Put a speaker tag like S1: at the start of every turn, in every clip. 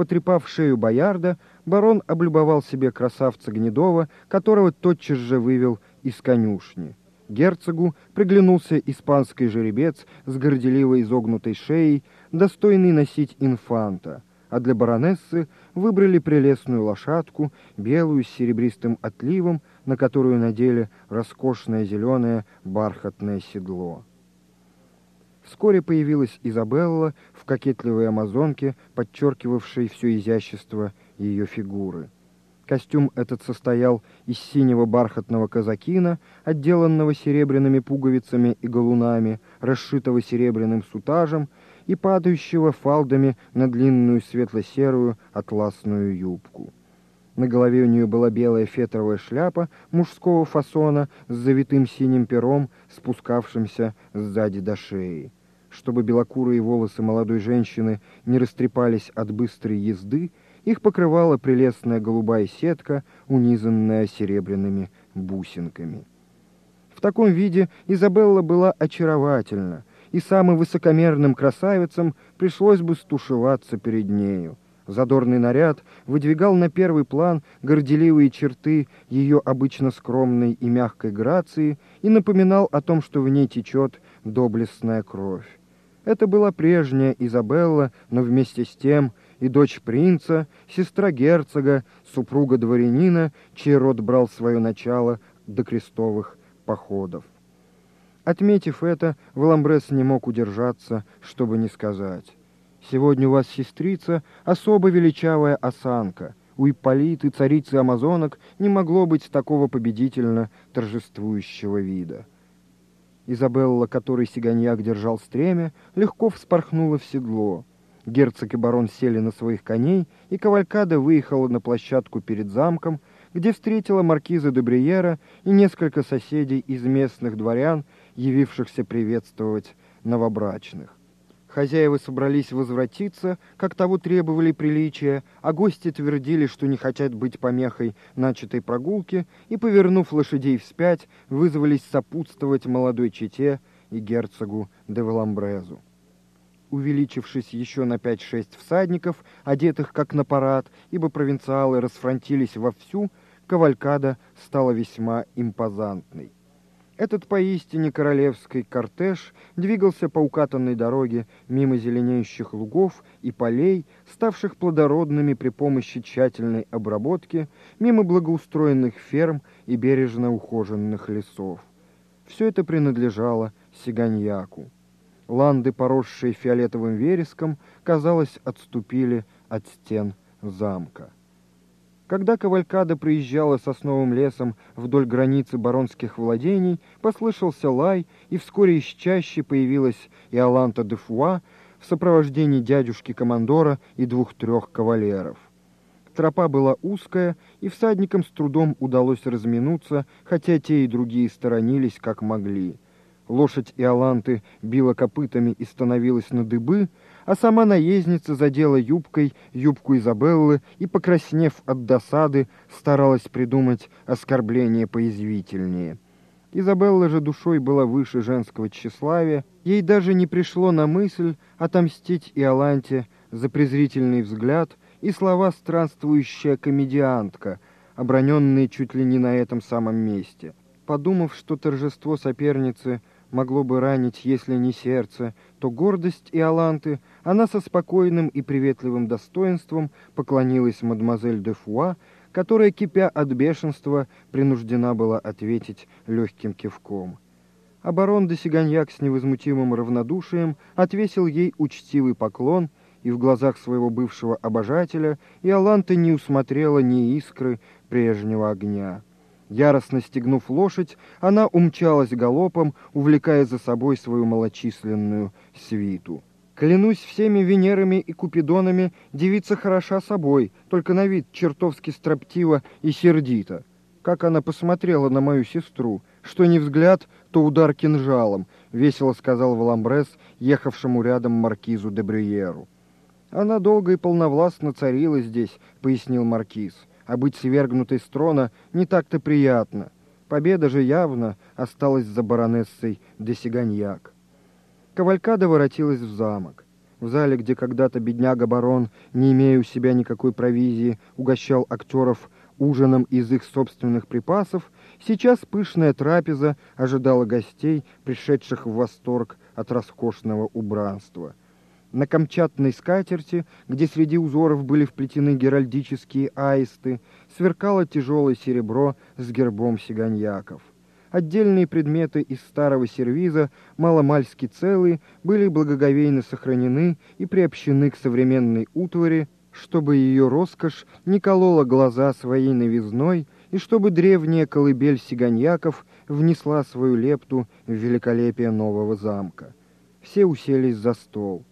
S1: Потрепав шею боярда, барон облюбовал себе красавца Гнедова, которого тотчас же вывел из конюшни. Герцогу приглянулся испанский жеребец с горделиво изогнутой шеей, достойный носить инфанта, а для баронессы выбрали прелестную лошадку, белую с серебристым отливом, на которую надели роскошное зеленое бархатное седло. Вскоре появилась Изабелла в кокетливой амазонке, подчеркивавшей все изящество ее фигуры. Костюм этот состоял из синего бархатного казакина, отделанного серебряными пуговицами и галунами, расшитого серебряным сутажем и падающего фалдами на длинную светло-серую атласную юбку. На голове у нее была белая фетровая шляпа мужского фасона с завитым синим пером, спускавшимся сзади до шеи. Чтобы белокурые волосы молодой женщины не растрепались от быстрой езды, их покрывала прелестная голубая сетка, унизанная серебряными бусинками. В таком виде Изабелла была очаровательна, и самым высокомерным красавицам пришлось бы стушеваться перед нею. Задорный наряд выдвигал на первый план горделивые черты ее обычно скромной и мягкой грации и напоминал о том, что в ней течет доблестная кровь. Это была прежняя Изабелла, но вместе с тем и дочь принца, сестра герцога, супруга дворянина, чей род брал свое начало до крестовых походов. Отметив это, Валамбрес не мог удержаться, чтобы не сказать. «Сегодня у вас, сестрица, особо величавая осанка. У Ипполиты, царицы амазонок, не могло быть такого победительно торжествующего вида». Изабелла, которой сиганьяк держал стремя, легко вспорхнула в седло. Герцог и барон сели на своих коней, и кавалькада выехала на площадку перед замком, где встретила маркиза де Бриера и несколько соседей из местных дворян, явившихся приветствовать новобрачных. Хозяева собрались возвратиться, как того требовали приличия, а гости твердили, что не хотят быть помехой начатой прогулки, и, повернув лошадей вспять, вызвались сопутствовать молодой чете и герцогу де Валамбрезу. Увеличившись еще на пять-шесть всадников, одетых как на парад, ибо провинциалы расфронтились вовсю, кавалькада стала весьма импозантной. Этот поистине королевский кортеж двигался по укатанной дороге мимо зеленеющих лугов и полей, ставших плодородными при помощи тщательной обработки, мимо благоустроенных ферм и бережно ухоженных лесов. Все это принадлежало Сиганьяку. Ланды, поросшие фиолетовым вереском, казалось, отступили от стен замка. Когда кавалькада проезжала сосновым лесом вдоль границы баронских владений, послышался лай, и вскоре из чаще появилась Иоланта де Фуа в сопровождении дядюшки-командора и двух-трех кавалеров. Тропа была узкая, и всадникам с трудом удалось разминуться, хотя те и другие сторонились, как могли. Лошадь Иоланты била копытами и становилась на дыбы, а сама наездница задела юбкой юбку Изабеллы и, покраснев от досады, старалась придумать оскорбление поязвительнее. Изабелла же душой была выше женского тщеславия, ей даже не пришло на мысль отомстить Иоланте за презрительный взгляд и слова «странствующая комедиантка», оброненные чуть ли не на этом самом месте. Подумав, что торжество соперницы могло бы ранить, если не сердце, то гордость Иоланты, она со спокойным и приветливым достоинством поклонилась мадемуазель де Фуа, которая, кипя от бешенства, принуждена была ответить легким кивком. А де Сиганьяк с невозмутимым равнодушием отвесил ей учтивый поклон, и в глазах своего бывшего обожателя Иоланта не усмотрела ни искры прежнего огня. Яростно стегнув лошадь, она умчалась галопом, увлекая за собой свою малочисленную свиту. Клянусь всеми Венерами и Купидонами, девица хороша собой, только на вид чертовски строптива и сердита. Как она посмотрела на мою сестру, что не взгляд, то удар кинжалом, весело сказал Валамбрес, ехавшему рядом маркизу де Брюеру. Она долго и полновластно царила здесь, пояснил маркиз а быть свергнутой с трона не так-то приятно. Победа же явно осталась за баронессой де Сиганьяк. Кавалькада воротилась в замок. В зале, где когда-то бедняга-барон, не имея у себя никакой провизии, угощал актеров ужином из их собственных припасов, сейчас пышная трапеза ожидала гостей, пришедших в восторг от роскошного убранства. На камчатной скатерти, где среди узоров были вплетены геральдические аисты, сверкало тяжелое серебро с гербом сиганьяков. Отдельные предметы из старого сервиза, маломальски целые, были благоговейно сохранены и приобщены к современной утвари, чтобы ее роскошь не колола глаза своей новизной и чтобы древняя колыбель сиганьяков внесла свою лепту в великолепие нового замка. Все уселись за стол.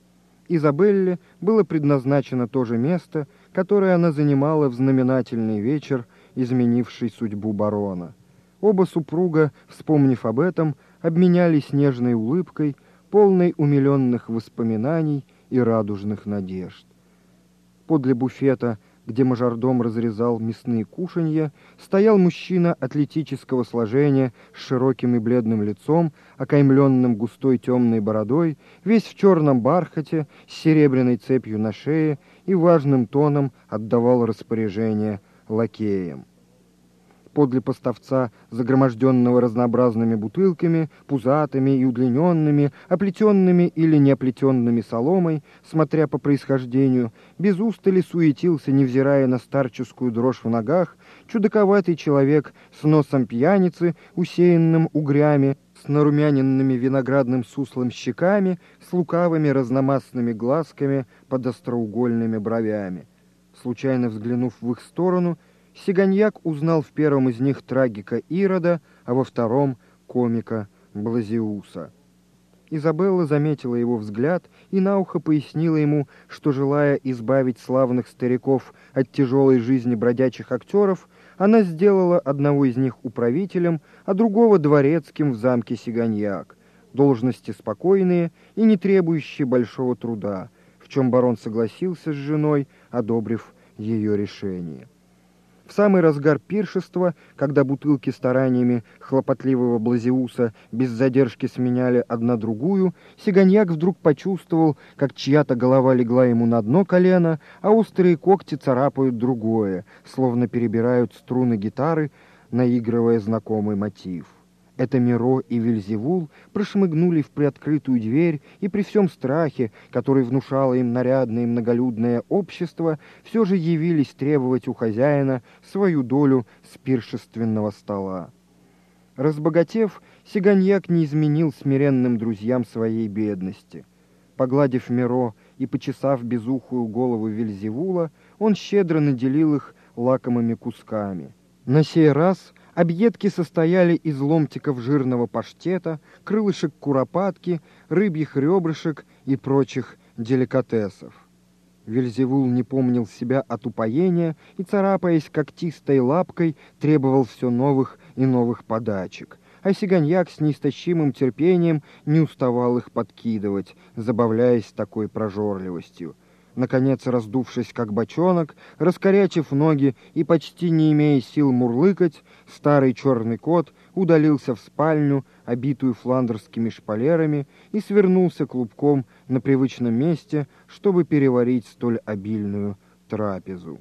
S1: Изабелле было предназначено то же место, которое она занимала в знаменательный вечер, изменивший судьбу барона. Оба супруга, вспомнив об этом, обменялись нежной улыбкой, полной умиленных воспоминаний и радужных надежд. Подле буфета, где мажордом разрезал мясные кушанья, стоял мужчина атлетического сложения с широким и бледным лицом, окаймленным густой темной бородой, весь в черном бархате, с серебряной цепью на шее и важным тоном отдавал распоряжение лакеям подле поставца, загроможденного разнообразными бутылками, пузатыми и удлиненными, оплетенными или неоплетенными соломой, смотря по происхождению, без устали суетился, невзирая на старческую дрожь в ногах, чудаковатый человек с носом пьяницы, усеянным угрями, с нарумяненными виноградным суслом щеками, с лукавыми разномастными глазками под остроугольными бровями. Случайно взглянув в их сторону, Сиганьяк узнал в первом из них трагика Ирода, а во втором — комика Блазиуса. Изабелла заметила его взгляд и на ухо пояснила ему, что, желая избавить славных стариков от тяжелой жизни бродячих актеров, она сделала одного из них управителем, а другого дворецким в замке Сиганьяк. Должности спокойные и не требующие большого труда, в чем барон согласился с женой, одобрив ее решение. В самый разгар пиршества, когда бутылки стараниями хлопотливого Блазиуса без задержки сменяли одна другую, Сиганьяк вдруг почувствовал, как чья-то голова легла ему на дно колено, а острые когти царапают другое, словно перебирают струны гитары, наигрывая знакомый мотив. Это Миро и Вильзевул прошмыгнули в приоткрытую дверь и при всем страхе, который внушало им нарядное и многолюдное общество, все же явились требовать у хозяина свою долю с пиршественного стола. Разбогатев, Сиганьяк не изменил смиренным друзьям своей бедности. Погладив Миро и почесав безухую голову Вильзевула, он щедро наделил их лакомыми кусками. На сей раз Объедки состояли из ломтиков жирного паштета, крылышек куропатки, рыбьих ребрышек и прочих деликатесов. Вельзевул не помнил себя от упоения и, царапаясь когтистой лапкой, требовал все новых и новых подачек. А Сиганьяк с неистощимым терпением не уставал их подкидывать, забавляясь такой прожорливостью. Наконец, раздувшись как бочонок, раскорячив ноги и почти не имея сил мурлыкать, старый черный кот удалился в спальню, обитую фландерскими шпалерами, и свернулся клубком на привычном месте, чтобы переварить столь обильную трапезу.